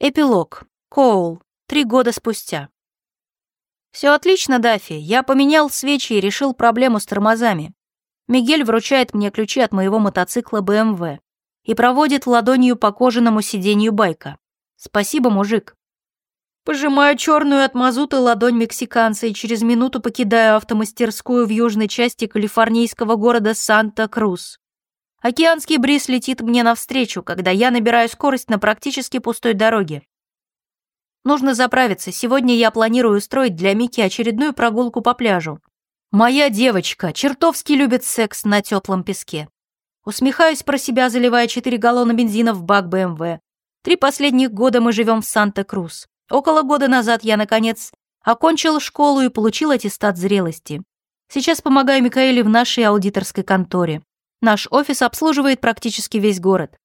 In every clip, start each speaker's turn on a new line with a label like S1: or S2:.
S1: Эпилог. Коул. Три года спустя. Все отлично, Даффи. Я поменял свечи и решил проблему с тормозами. Мигель вручает мне ключи от моего мотоцикла BMW и проводит ладонью по кожаному сиденью байка. Спасибо, мужик. Пожимаю черную от мазута ладонь мексиканца и через минуту покидаю автомастерскую в южной части калифорнийского города Санта-Крус. Океанский бриз летит мне навстречу, когда я набираю скорость на практически пустой дороге. Нужно заправиться. Сегодня я планирую устроить для Мики очередную прогулку по пляжу. Моя девочка чертовски любит секс на теплом песке. Усмехаюсь про себя, заливая 4 галлона бензина в бак БМВ. Три последних года мы живем в Санта-Крус. Около года назад я, наконец, окончил школу и получил аттестат зрелости. Сейчас помогаю Микаэле в нашей аудиторской конторе. Наш офис обслуживает практически весь город.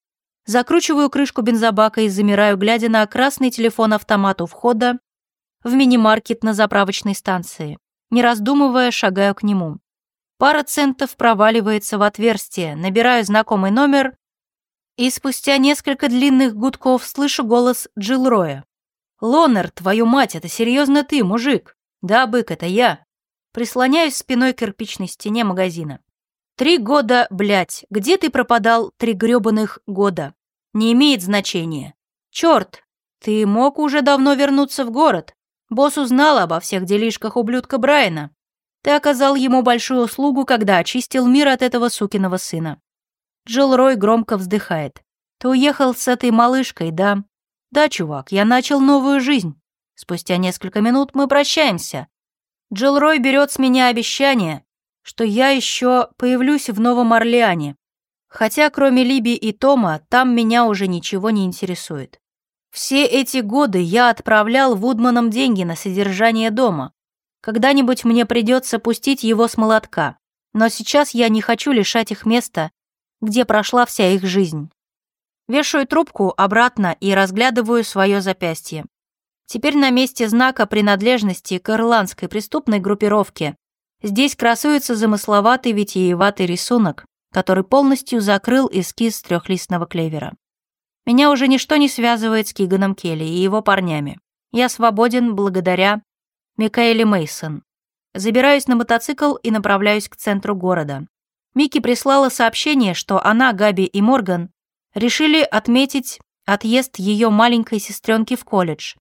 S1: Закручиваю крышку бензобака и замираю, глядя на красный телефон-автомат у входа в мини-маркет на заправочной станции. Не раздумывая, шагаю к нему. Пара центов проваливается в отверстие, набираю знакомый номер и спустя несколько длинных гудков слышу голос Джилл Роя. «Лонер, твою мать, это серьезно ты, мужик?» «Да, бык, это я». Прислоняюсь спиной к кирпичной стене магазина. «Три года, блядь, где ты пропадал три грёбаных года? Не имеет значения. Чёрт, ты мог уже давно вернуться в город. Босс узнал обо всех делишках ублюдка Брайана. Ты оказал ему большую услугу, когда очистил мир от этого сукиного сына». Джилл Рой громко вздыхает. «Ты уехал с этой малышкой, да?» «Да, чувак, я начал новую жизнь. Спустя несколько минут мы прощаемся. Джилл Рой берет с меня обещание, что я еще появлюсь в Новом Орлеане. Хотя кроме Либи и Тома, там меня уже ничего не интересует. Все эти годы я отправлял Вудманам деньги на содержание дома. Когда-нибудь мне придется пустить его с молотка. Но сейчас я не хочу лишать их места, где прошла вся их жизнь. Вешаю трубку обратно и разглядываю свое запястье. Теперь на месте знака принадлежности к ирландской преступной группировке здесь красуется замысловатый витиеватый рисунок, который полностью закрыл эскиз трехлистного клевера. Меня уже ничто не связывает с Киганом Келли и его парнями. Я свободен благодаря Микаэле Мейсон. Забираюсь на мотоцикл и направляюсь к центру города. Микки прислала сообщение, что она, Габи и Морган решили отметить отъезд ее маленькой сестренки в колледж,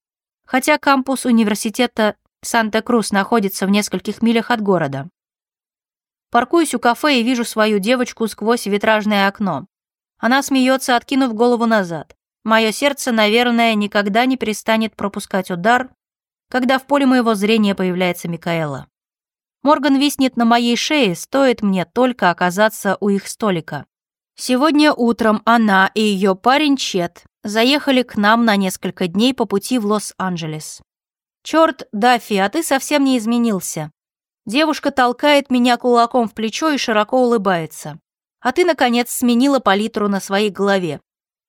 S1: хотя кампус университета Санта-Крус находится в нескольких милях от города. Паркуюсь у кафе и вижу свою девочку сквозь витражное окно. Она смеется, откинув голову назад. Мое сердце, наверное, никогда не перестанет пропускать удар, когда в поле моего зрения появляется Микаэла. Морган виснет на моей шее, стоит мне только оказаться у их столика. Сегодня утром она и ее парень Чет заехали к нам на несколько дней по пути в Лос-Анджелес. «Чёрт, Даффи, а ты совсем не изменился». Девушка толкает меня кулаком в плечо и широко улыбается. «А ты, наконец, сменила палитру на своей голове».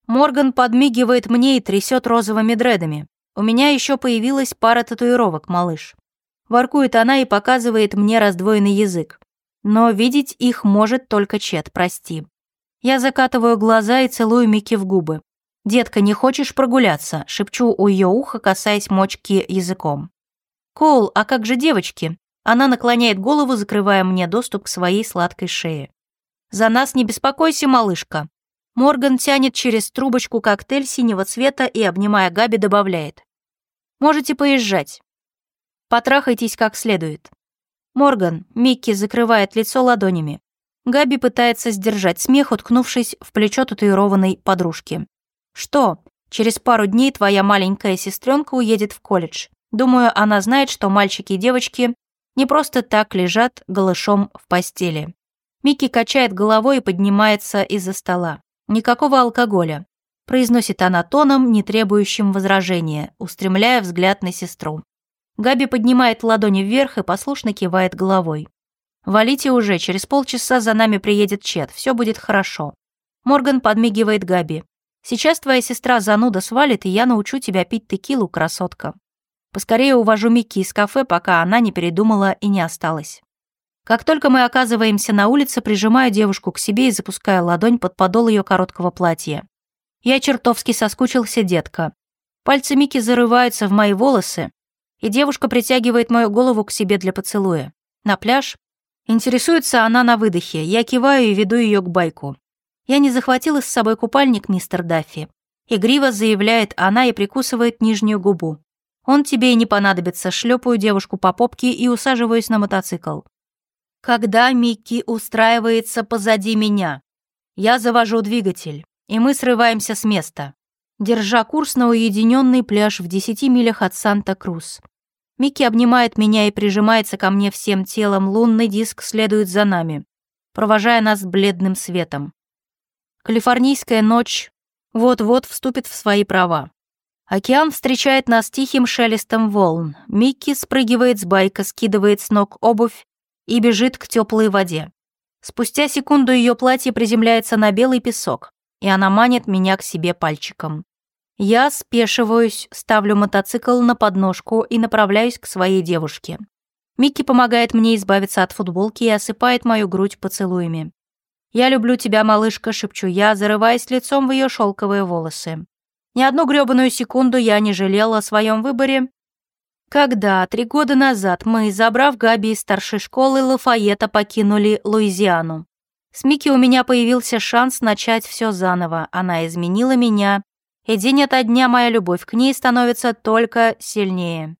S1: Морган подмигивает мне и трясет розовыми дредами. «У меня еще появилась пара татуировок, малыш». Воркует она и показывает мне раздвоенный язык. Но видеть их может только Чет, прости. Я закатываю глаза и целую Микки в губы. «Детка, не хочешь прогуляться?» — шепчу у ее уха, касаясь мочки языком. «Коул, а как же девочки?» Она наклоняет голову, закрывая мне доступ к своей сладкой шее. «За нас не беспокойся, малышка». Морган тянет через трубочку коктейль синего цвета и, обнимая Габи, добавляет. «Можете поезжать. Потрахайтесь как следует». Морган, Микки закрывает лицо ладонями. Габи пытается сдержать смех, уткнувшись в плечо татуированной подружки. «Что? Через пару дней твоя маленькая сестренка уедет в колледж. Думаю, она знает, что мальчики и девочки не просто так лежат голышом в постели». Микки качает головой и поднимается из-за стола. «Никакого алкоголя», — произносит она тоном, не требующим возражения, устремляя взгляд на сестру. Габи поднимает ладони вверх и послушно кивает головой. «Валите уже, через полчаса за нами приедет Чет, все будет хорошо». Морган подмигивает Габи. «Сейчас твоя сестра зануда свалит, и я научу тебя пить текилу, красотка». Поскорее увожу Микки из кафе, пока она не передумала и не осталась. Как только мы оказываемся на улице, прижимаю девушку к себе и запускаю ладонь под подол ее короткого платья. Я чертовски соскучился, детка. Пальцы Мики зарываются в мои волосы, и девушка притягивает мою голову к себе для поцелуя. На пляж. Интересуется она на выдохе. Я киваю и веду ее к байку. Я не захватила с собой купальник, мистер Даффи. Игриво заявляет она и прикусывает нижнюю губу. Он тебе и не понадобится, шлепаю девушку по попке и усаживаюсь на мотоцикл. Когда Микки устраивается позади меня, я завожу двигатель, и мы срываемся с места, держа курс на уединенный пляж в 10 милях от Санта-Крус. Микки обнимает меня и прижимается ко мне всем телом, лунный диск следует за нами, провожая нас бледным светом. Калифорнийская ночь вот-вот вступит в свои права. Океан встречает нас тихим шелестом волн. Микки спрыгивает с байка, скидывает с ног обувь и бежит к теплой воде. Спустя секунду ее платье приземляется на белый песок, и она манит меня к себе пальчиком. Я спешиваюсь, ставлю мотоцикл на подножку и направляюсь к своей девушке. Микки помогает мне избавиться от футболки и осыпает мою грудь поцелуями. «Я люблю тебя, малышка», — шепчу я, зарываясь лицом в ее шелковые волосы. Ни одну грёбаную секунду я не жалела о своем выборе. Когда три года назад мы, забрав Габи из старшей школы Лафайета, покинули Луизиану. С Микки у меня появился шанс начать все заново. Она изменила меня, и день ото дня моя любовь к ней становится только сильнее.